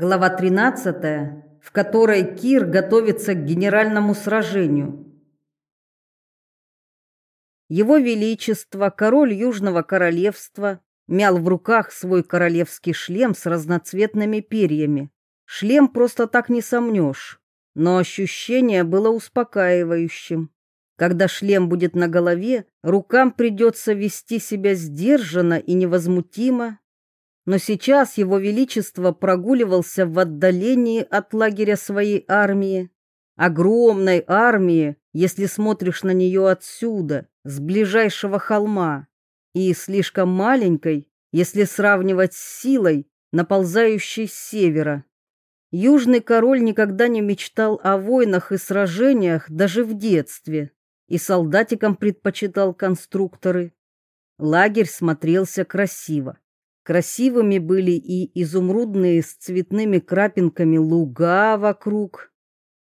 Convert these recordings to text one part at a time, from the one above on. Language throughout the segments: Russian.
Глава 13, в которой Кир готовится к генеральному сражению. Его Величество, король Южного Королевства, мял в руках свой королевский шлем с разноцветными перьями. Шлем просто так не сомнешь, но ощущение было успокаивающим. Когда шлем будет на голове, рукам придется вести себя сдержанно и невозмутимо, но сейчас его величество прогуливался в отдалении от лагеря своей армии, огромной армии, если смотришь на нее отсюда, с ближайшего холма, и слишком маленькой, если сравнивать с силой, наползающей с севера. Южный король никогда не мечтал о войнах и сражениях даже в детстве, и солдатикам предпочитал конструкторы. Лагерь смотрелся красиво. Красивыми были и изумрудные с цветными крапинками луга вокруг.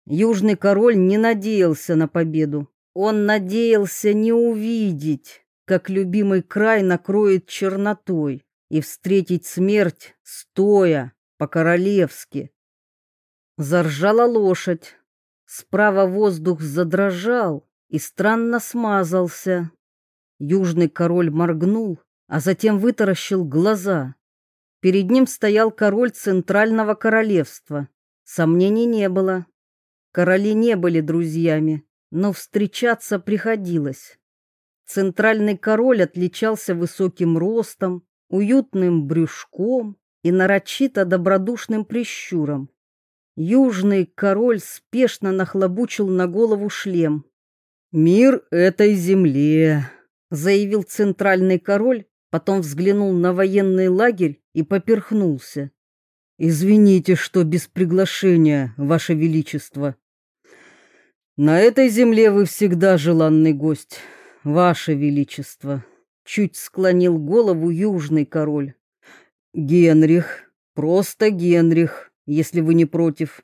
Южный король не надеялся на победу. Он надеялся не увидеть, как любимый край накроет чернотой, и встретить смерть стоя, по-королевски. Заржала лошадь. Справа воздух задрожал и странно смазался. Южный король моргнул, а затем вытаращил глаза. Перед ним стоял король Центрального королевства. Сомнений не было. Короли не были друзьями, но встречаться приходилось. Центральный король отличался высоким ростом, уютным брюшком и нарочито добродушным прищуром. Южный король спешно нахлобучил на голову шлем. «Мир этой земле», — заявил центральный король потом взглянул на военный лагерь и поперхнулся. «Извините, что без приглашения, Ваше Величество. На этой земле вы всегда желанный гость, Ваше Величество», — чуть склонил голову южный король. «Генрих, просто Генрих, если вы не против».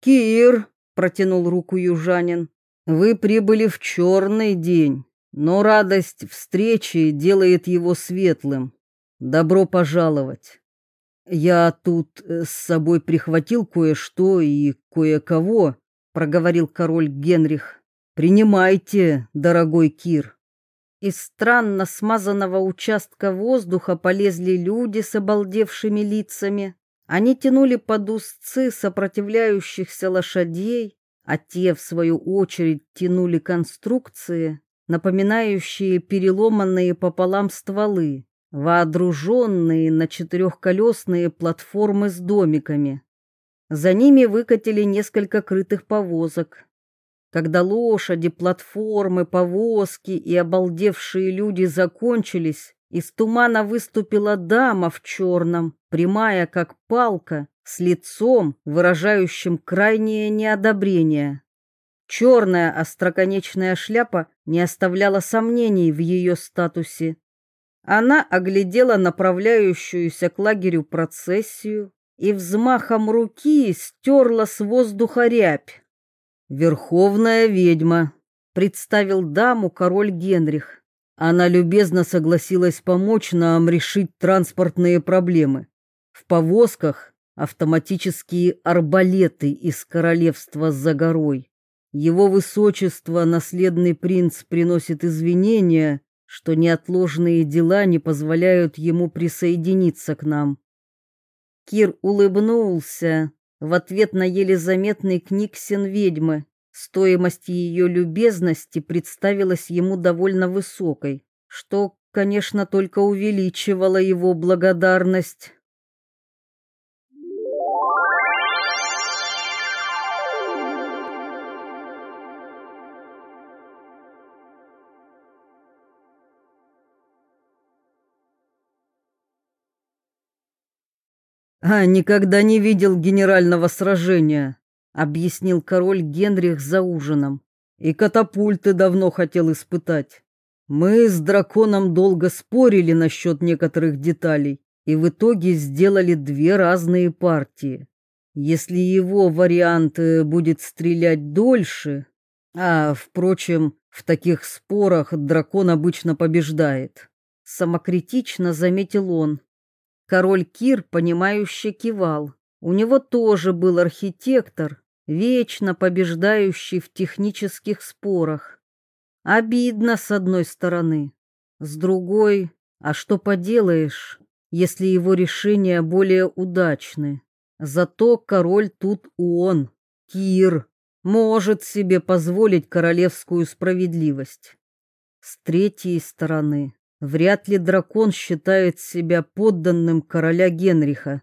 «Кир», — протянул руку южанин, — «вы прибыли в черный день». Но радость встречи делает его светлым. Добро пожаловать. Я тут э, с собой прихватил кое-что и кое-кого, проговорил король Генрих. Принимайте, дорогой Кир. Из странно смазанного участка воздуха полезли люди с обалдевшими лицами. Они тянули под узцы сопротивляющихся лошадей, а те, в свою очередь, тянули конструкции, напоминающие переломанные пополам стволы, воодруженные на четырехколесные платформы с домиками. За ними выкатили несколько крытых повозок. Когда лошади, платформы, повозки и обалдевшие люди закончились, из тумана выступила дама в черном, прямая как палка, с лицом, выражающим крайнее неодобрение. Черная остроконечная шляпа не оставляла сомнений в ее статусе. Она оглядела направляющуюся к лагерю процессию и взмахом руки стерла с воздуха рябь. «Верховная ведьма», — представил даму король Генрих. Она любезно согласилась помочь нам решить транспортные проблемы. В повозках автоматические арбалеты из королевства за горой. Его высочество, наследный принц, приносит извинения, что неотложные дела не позволяют ему присоединиться к нам. Кир улыбнулся в ответ на еле заметный книгсен ведьмы. Стоимость ее любезности представилась ему довольно высокой, что, конечно, только увеличивало его благодарность. «А никогда не видел генерального сражения», — объяснил король Генрих за ужином. «И катапульты давно хотел испытать. Мы с драконом долго спорили насчет некоторых деталей и в итоге сделали две разные партии. Если его вариант э, будет стрелять дольше, а, впрочем, в таких спорах дракон обычно побеждает, самокритично заметил он. Король Кир, понимающе кивал. У него тоже был архитектор, вечно побеждающий в технических спорах. Обидно с одной стороны, с другой, а что поделаешь, если его решения более удачны. Зато король тут он, Кир, может себе позволить королевскую справедливость. С третьей стороны, вряд ли дракон считает себя подданным короля Генриха.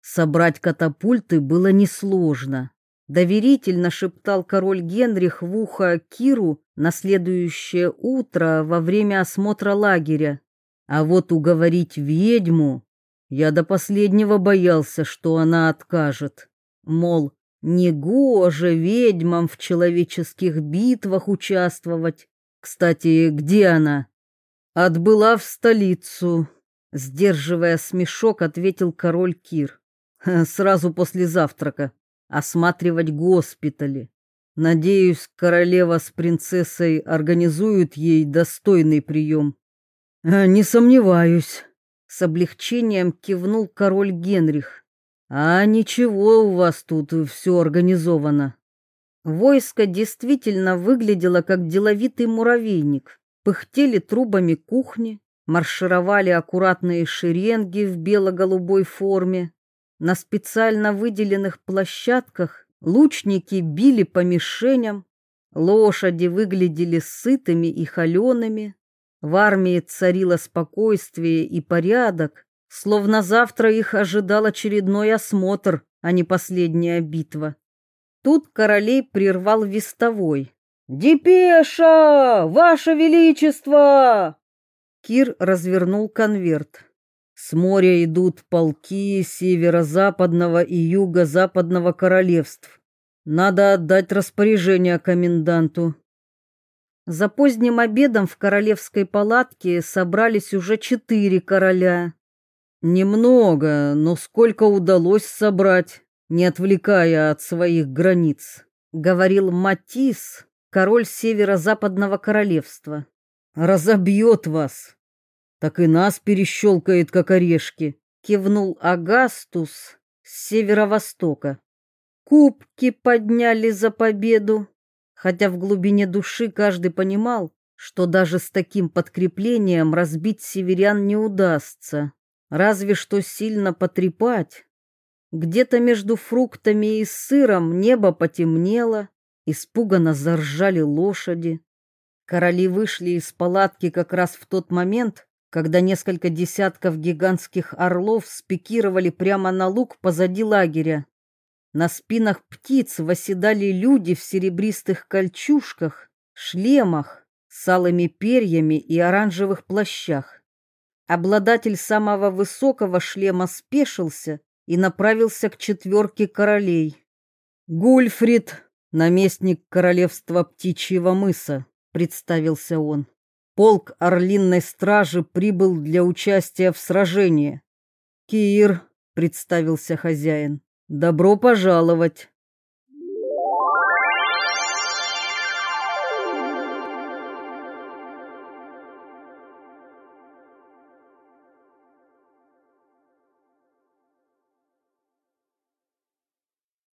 Собрать катапульты было несложно. Доверительно шептал король Генрих в ухо Киру на следующее утро во время осмотра лагеря. А вот уговорить ведьму... Я до последнего боялся, что она откажет. Мол, негоже ведьмам в человеческих битвах участвовать. Кстати, где она? Отбыла в столицу. Сдерживая смешок, ответил король Кир. Сразу после завтрака. Осматривать госпитали. Надеюсь, королева с принцессой организуют ей достойный прием. «Э, «Не сомневаюсь», — с облегчением кивнул король Генрих. «А ничего у вас тут все организовано». Войско действительно выглядело как деловитый муравейник. Пыхтели трубами кухни, маршировали аккуратные шеренги в бело-голубой форме. На специально выделенных площадках лучники били по мишеням, лошади выглядели сытыми и холеными, в армии царило спокойствие и порядок, словно завтра их ожидал очередной осмотр, а не последняя битва. Тут королей прервал вестовой. «Депеша! Ваше Величество!» Кир развернул конверт. С моря идут полки северо-западного и юго-западного королевств. Надо отдать распоряжение коменданту. За поздним обедом в королевской палатке собрались уже четыре короля. Немного, но сколько удалось собрать, не отвлекая от своих границ, говорил Матис, король северо-западного королевства. Разобьет вас. Так и нас перещелкает, как орешки, кивнул Агастус с северо-востока. Кубки подняли за победу, хотя в глубине души каждый понимал, что даже с таким подкреплением разбить северян не удастся, разве что сильно потрепать. Где-то между фруктами и сыром небо потемнело, испуганно заржали лошади. Короли вышли из палатки как раз в тот момент, когда несколько десятков гигантских орлов спикировали прямо на луг позади лагеря. На спинах птиц восседали люди в серебристых кольчужках, шлемах, с алыми перьями и оранжевых плащах. Обладатель самого высокого шлема спешился и направился к четверке королей. «Гульфрид, наместник королевства Птичьего мыса», — представился он. «Полк Орлинной стражи прибыл для участия в сражении». «Кир», — представился хозяин. Добро пожаловать.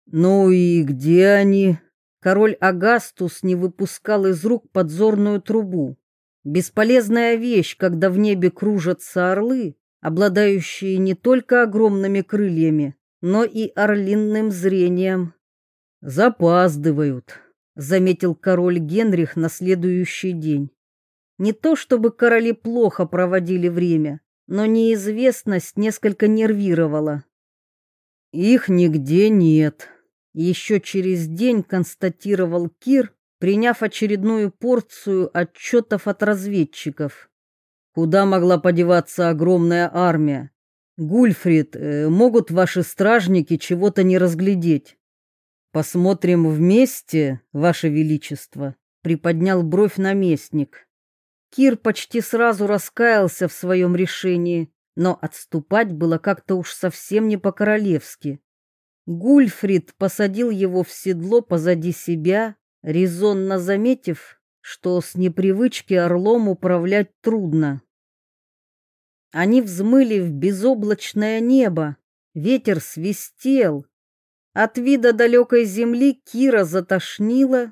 Ну и где они? Король Агастус не выпускал из рук подзорную трубу. Бесполезная вещь, когда в небе кружатся орлы, обладающие не только огромными крыльями, но и орлинным зрением. Запаздывают, заметил король Генрих на следующий день. Не то чтобы короли плохо проводили время, но неизвестность несколько нервировала. Их нигде нет. Еще через день констатировал Кир, приняв очередную порцию отчетов от разведчиков. Куда могла подеваться огромная армия? Гульфрид, э, могут ваши стражники чего-то не разглядеть? Посмотрим вместе, ваше величество, приподнял бровь наместник. Кир почти сразу раскаялся в своем решении, но отступать было как-то уж совсем не по-королевски. Гульфрид посадил его в седло позади себя, резонно заметив, что с непривычки орлом управлять трудно. Они взмыли в безоблачное небо. Ветер свистел. От вида далекой земли Кира затошнило.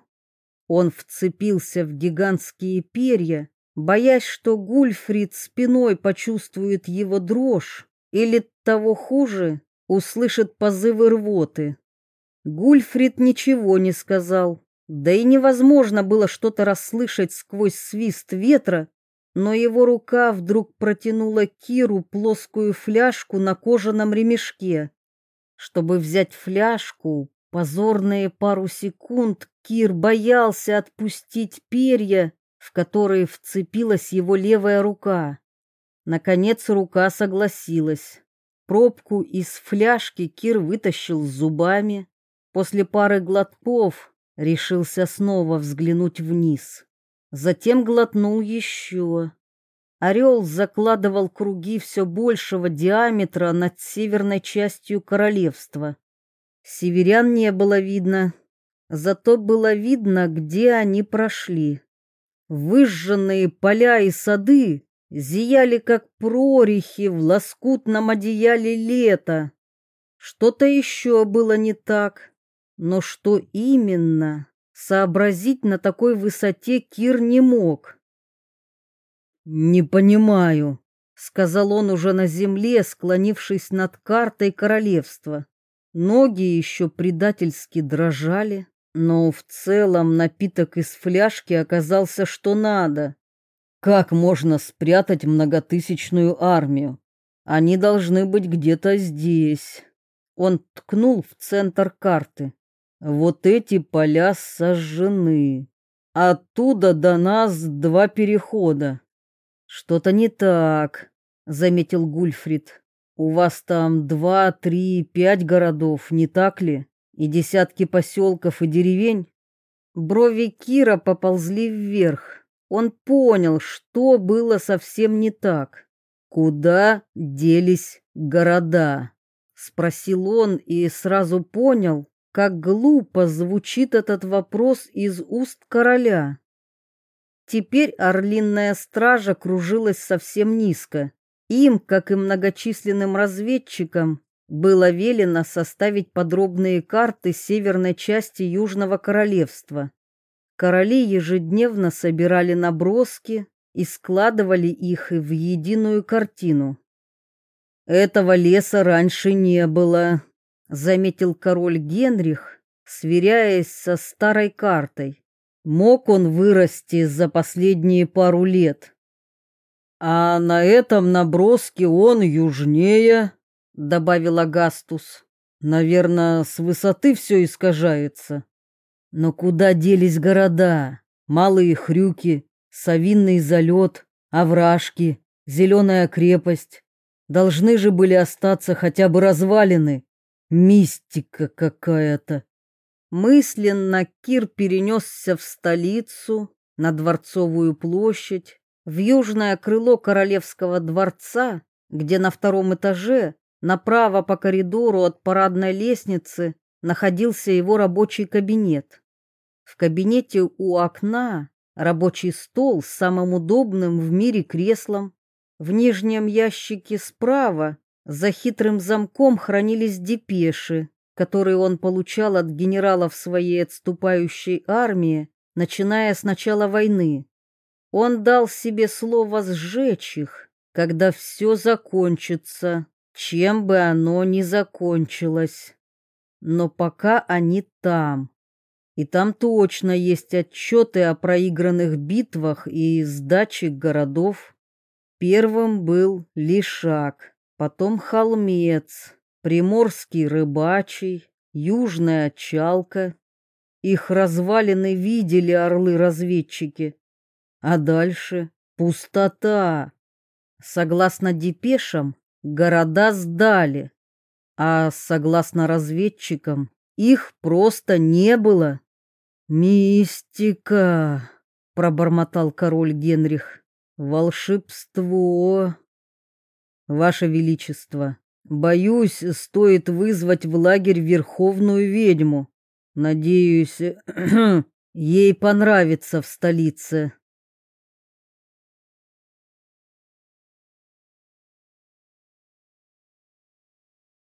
Он вцепился в гигантские перья, боясь, что Гульфрид спиной почувствует его дрожь или, того хуже, услышит позывы рвоты. Гульфрид ничего не сказал, да и невозможно было что-то расслышать сквозь свист ветра, но его рука вдруг протянула Киру плоскую фляжку на кожаном ремешке. Чтобы взять фляжку, позорные пару секунд Кир боялся отпустить перья, в которые вцепилась его левая рука. Наконец рука согласилась. Пробку из фляжки Кир вытащил зубами. После пары глотков решился снова взглянуть вниз. Затем глотнул еще. Орел закладывал круги все большего диаметра над северной частью королевства. Северян не было видно, зато было видно, где они прошли. Выжженные поля и сады зияли, как прорехи в лоскутном одеяле лета. Что-то еще было не так, но что именно, сообразить на такой высоте Кир не мог. «Не понимаю», — сказал он уже на земле, склонившись над картой королевства. Ноги еще предательски дрожали, но в целом напиток из фляжки оказался что надо. Как можно спрятать многотысячную армию? Они должны быть где-то здесь. Он ткнул в центр карты. Вот эти поля сожжены. Оттуда до нас два перехода. Что-то не так, заметил Гульфрид. У вас там два, три, пять городов, не так ли? И десятки поселков и деревень. Брови Кира поползли вверх. Он понял, что было совсем не так. Куда делись города? спросил он и сразу понял, как глупо звучит этот вопрос из уст короля. Теперь орлинная стража кружилась совсем низко. Им, как и многочисленным разведчикам, было велено составить подробные карты северной части Южного королевства. Короли ежедневно собирали наброски и складывали их в единую картину. Этого леса раньше не было, заметил король Генрих, сверяясь со старой картой. Мог он вырасти за последние пару лет. А на этом наброске он южнее, добавил Агастус. Наверное, с высоты все искажается. Но куда делись города? Малые хрюки, совинный залет, овражки, зеленая крепость. Должны же были остаться хотя бы развалины. Мистика какая-то. Мысленно Кир перенесся в столицу, на Дворцовую площадь, в южное крыло Королевского дворца, где на втором этаже, направо по коридору от парадной лестницы, находился его рабочий кабинет. В кабинете у окна рабочий стол с самым удобным в мире креслом. В нижнем ящике справа за хитрым замком хранились депеши, которые он получал от генералов своей отступающей армии, начиная с начала войны. Он дал себе слово сжечь их, когда все закончится, чем бы оно ни закончилось. Но пока они там, и там точно есть отчеты о проигранных битвах и сдаче городов. Первым был Лишак, потом Холмец, Приморский рыбачий, Южная Чалка. Их развалины видели орлы-разведчики. А дальше пустота. Согласно депешам, города сдали, а согласно разведчикам, их просто не было. «Мистика!» — пробормотал король Генрих. «Волшебство!» «Ваше Величество, боюсь, стоит вызвать в лагерь верховную ведьму. Надеюсь, ей понравится в столице».